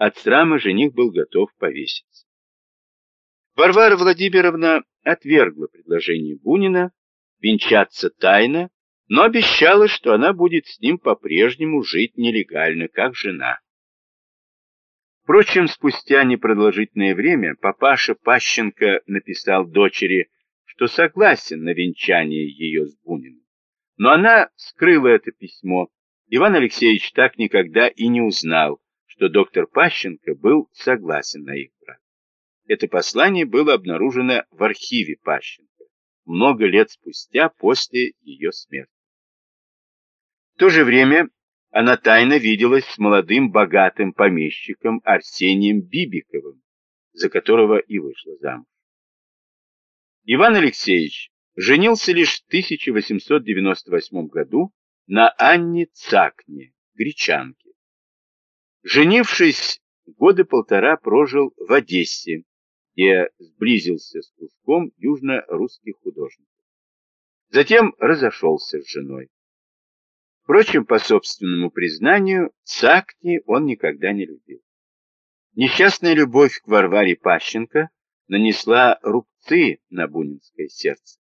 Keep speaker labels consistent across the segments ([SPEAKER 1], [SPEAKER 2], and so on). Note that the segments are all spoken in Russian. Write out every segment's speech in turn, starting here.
[SPEAKER 1] От срама жених был готов повеситься. Варвара Владимировна отвергла предложение Бунина венчаться тайно, но обещала, что она будет с ним по-прежнему жить нелегально, как жена. Впрочем, спустя непродолжительное время папаша Пащенко написал дочери, что согласен на венчание ее с Буниным. Но она скрыла это письмо. Иван Алексеевич так никогда и не узнал, что доктор Пащенко был согласен на их брак. Это послание было обнаружено в архиве Пащенко много лет спустя после ее смерти. В то же время она тайно виделась с молодым богатым помещиком Арсением Бибиковым, за которого и вышла замуж. Иван Алексеевич женился лишь в 1898 году на Анне Цакне, гречанке. Женившись, года полтора прожил в Одессе, где сблизился с кружком южно-русских художников. Затем разошелся с женой. Впрочем, по собственному признанию, Цакни он никогда не любил. Несчастная любовь к Варваре Пащенко нанесла рубцы на бунинское сердце.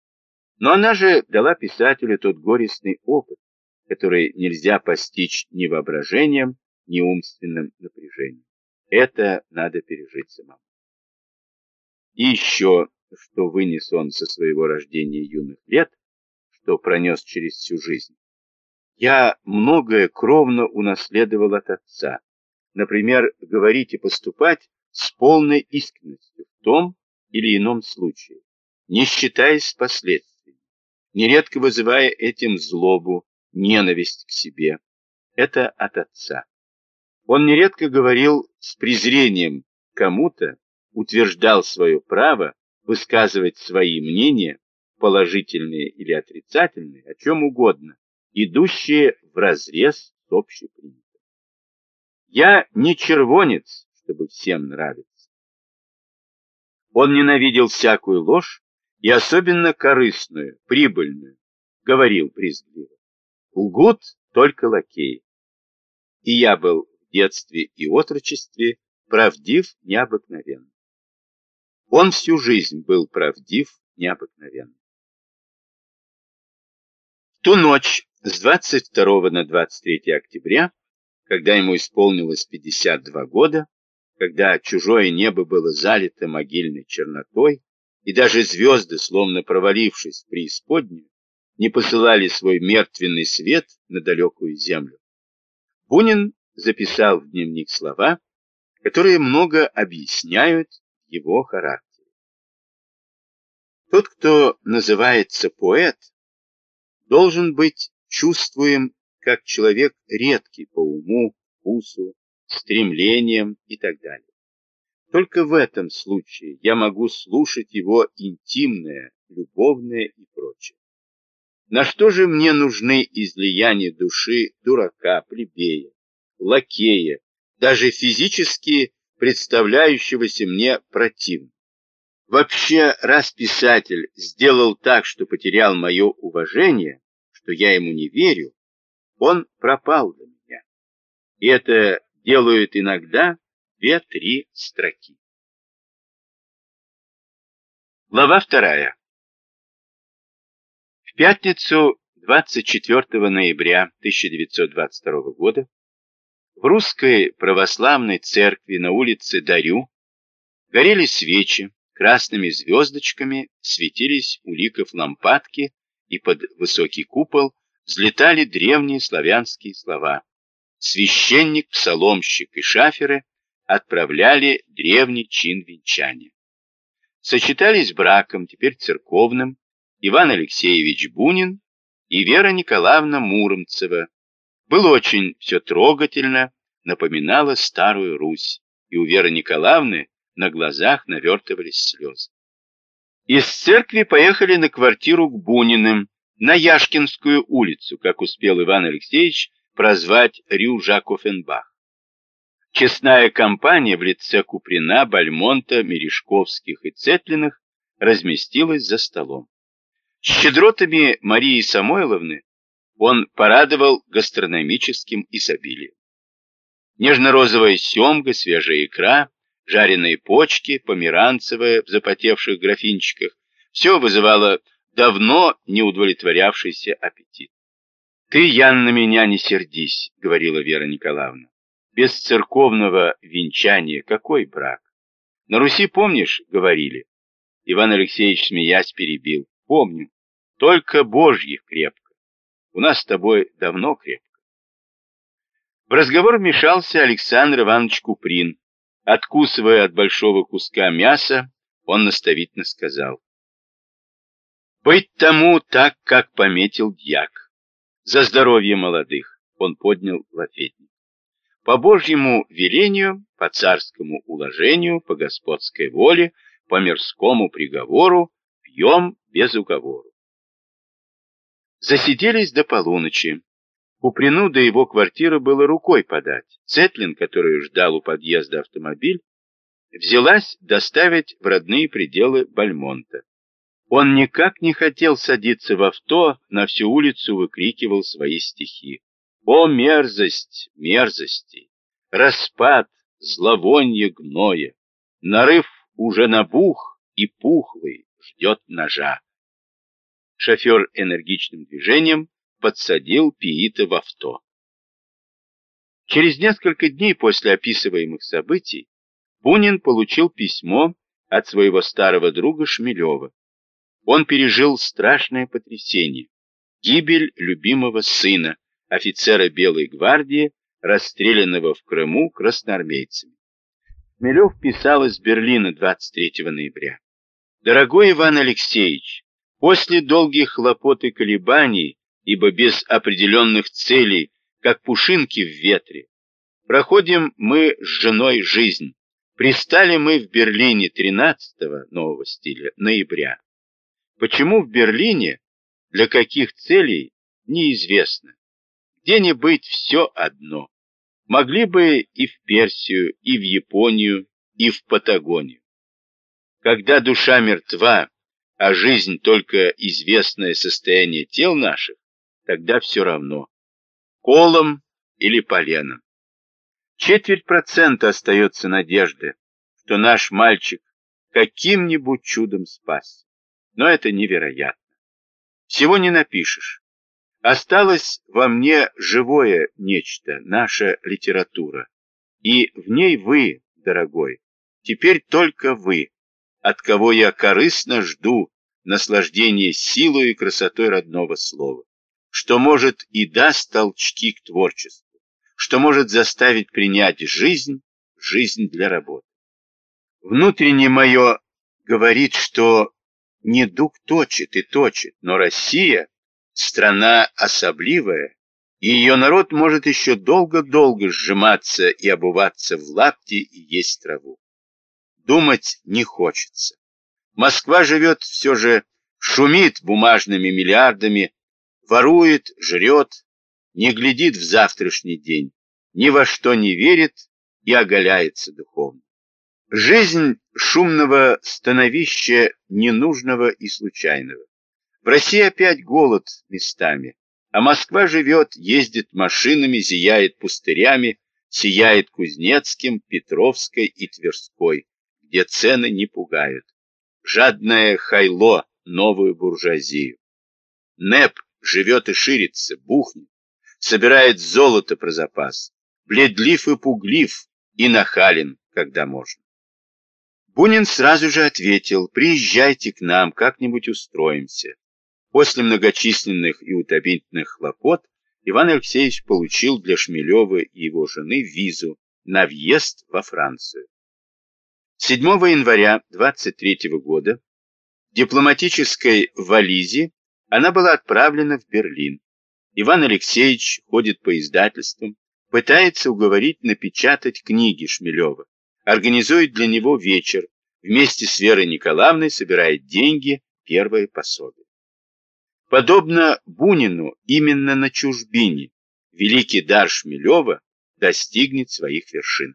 [SPEAKER 1] Но она же дала писателю тот горестный опыт, который нельзя постичь ни воображением, ни умственным напряжением. Это надо пережить самому. И еще, что вынес он со своего рождения юных лет, что пронес через всю жизнь. Я многое кровно унаследовал от отца. Например, говорить и поступать с полной искренностью в том или ином случае, не считаясь последствиями, нередко вызывая этим злобу, ненависть к себе. Это от отца. Он нередко говорил с презрением кому-то, утверждал свое право высказывать свои мнения, положительные или отрицательные, о чем угодно, идущие вразрез с общепринятым. Я не червонец, чтобы всем нравиться. Он ненавидел всякую ложь и особенно корыстную, прибыльную, говорил брезгливо. Лгут только лакеи. И я был детстве и отрочестве правдив необыкновенно. Он всю жизнь был правдив необыкновенно. В ту ночь с 22 на 23 октября, когда ему исполнилось 52 года, когда чужое небо было залито могильной чернотой, и даже звезды, словно провалившись в преисподнюю, не посылали свой мертвенный свет на далекую землю. Бунин записал в дневник слова, которые много объясняют его характер. Тот, кто называется поэт, должен быть чувствуем как человек редкий по уму, вкусу, стремлениям и так далее. Только в этом случае я могу слушать его интимное, любовное и прочее. На что же мне нужны излияния души дурака, плебея, лакея, даже физически представляющегося мне противным? Вообще, раз писатель сделал так, что потерял мое уважение, что я ему не верю, он пропал для меня. И это делают иногда две-три строки. Глава вторая. В пятницу 24 ноября 1922 года в русской православной церкви на улице Дарю горели свечи, красными звездочками светились у ликов лампадки и под высокий купол взлетали древние славянские слова. Священник, псаломщик и шаферы отправляли древний чин венчания. Сочетались браком, теперь церковным, Иван Алексеевич Бунин и Вера Николаевна Муромцева. Было очень все трогательно, напоминало старую Русь, и у Веры Николаевны на глазах навертывались слезы. Из церкви поехали на квартиру к Буниным, на Яшкинскую улицу, как успел Иван Алексеевич прозвать Рю Жак Оффенбах. Честная компания в лице Куприна, Бальмонта, Мережковских и Цетлиных разместилась за столом. С щедротами Марии Самойловны он порадовал гастрономическим изобилием. Нежно-розовая семга, свежая икра, жареные почки, померанцевые в запотевших графинчиках. Все вызывало давно не удовлетворявшийся аппетит. «Ты, Ян, на меня не сердись», — говорила Вера Николаевна. «Без церковного венчания какой брак? На Руси, помнишь, говорили?» Иван Алексеевич, смеясь, перебил. «Помню. Только Божьих крепко. У нас с тобой давно крепко». В разговор вмешался Александр Иванович Куприн. Откусывая от большого куска мяса, он наставительно сказал. «Быть тому так, как пометил дьяк. За здоровье молодых!» Он поднял лафетник. «По Божьему велению, по царскому уложению, по господской воле, по мирскому приговору, пьем без уговору». Засиделись до полуночи. Куприну до его квартиры было рукой подать. Цетлин, который ждал у подъезда автомобиль, взялась доставить в родные пределы Бальмонта. Он никак не хотел садиться в авто, на всю улицу выкрикивал свои стихи. О, мерзость, мерзости! Распад, зловонье гноя! Нарыв уже набух и пухлый ждет ножа. Шофер энергичным движением подсадил Пиита в авто. Через несколько дней после описываемых событий Бунин получил письмо от своего старого друга Шмелева. Он пережил страшное потрясение. Гибель любимого сына, офицера Белой гвардии, расстрелянного в Крыму красноармейцами. Шмелев писал из Берлина 23 ноября. «Дорогой Иван Алексеевич, после долгих хлопот и колебаний ибо без определенных целей, как пушинки в ветре. Проходим мы с женой жизнь. Пристали мы в Берлине 13 нового стиля ноября. Почему в Берлине, для каких целей, неизвестно. Где-нибудь все одно. Могли бы и в Персию, и в Японию, и в Патагонию. Когда душа мертва, а жизнь только известное состояние тел наших, тогда все равно, колом или поленом. Четверть процента остается надежды, что наш мальчик каким-нибудь чудом спас. Но это невероятно. Всего не напишешь. Осталось во мне живое нечто, наша литература. И в ней вы, дорогой, теперь только вы, от кого я корыстно жду наслаждения силой и красотой родного слова что может и даст толчки к творчеству, что может заставить принять жизнь, жизнь для работы. Внутренне мое говорит, что недуг точит и точит, но Россия – страна особливая, и ее народ может еще долго-долго сжиматься и обуваться в лапти и есть траву. Думать не хочется. Москва живет все же, шумит бумажными миллиардами, ворует, жрет, не глядит в завтрашний день, ни во что не верит и оголяется духовно. Жизнь шумного становища ненужного и случайного. В России опять голод местами, а Москва живет, ездит машинами, зияет пустырями, сияет Кузнецким, Петровской и Тверской, где цены не пугают. Жадное хайло, новую буржуазию. НЭП живет и ширится, бухнет, собирает золото про запас, бледлив и пуглив, и нахален, когда можно. Бунин сразу же ответил, приезжайте к нам, как-нибудь устроимся. После многочисленных и утомительных хлопот Иван Алексеевич получил для Шмелева и его жены визу на въезд во Францию. 7 января 23 года в дипломатической вализе она была отправлена в Берлин. Иван Алексеевич ходит по издательствам, пытается уговорить напечатать книги Шмелева, организует для него вечер, вместе с Верой Николаевной собирает деньги, первое пособие. Подобно Бунину, именно на чужбине великий дар Шмелева достигнет своих вершин.